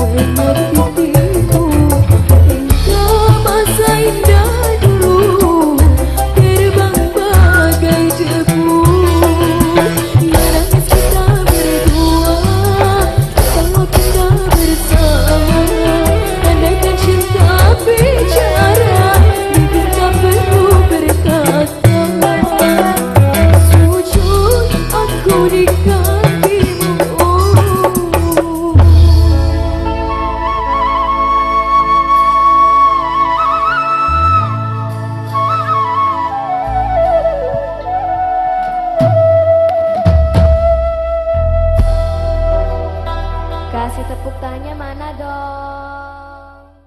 away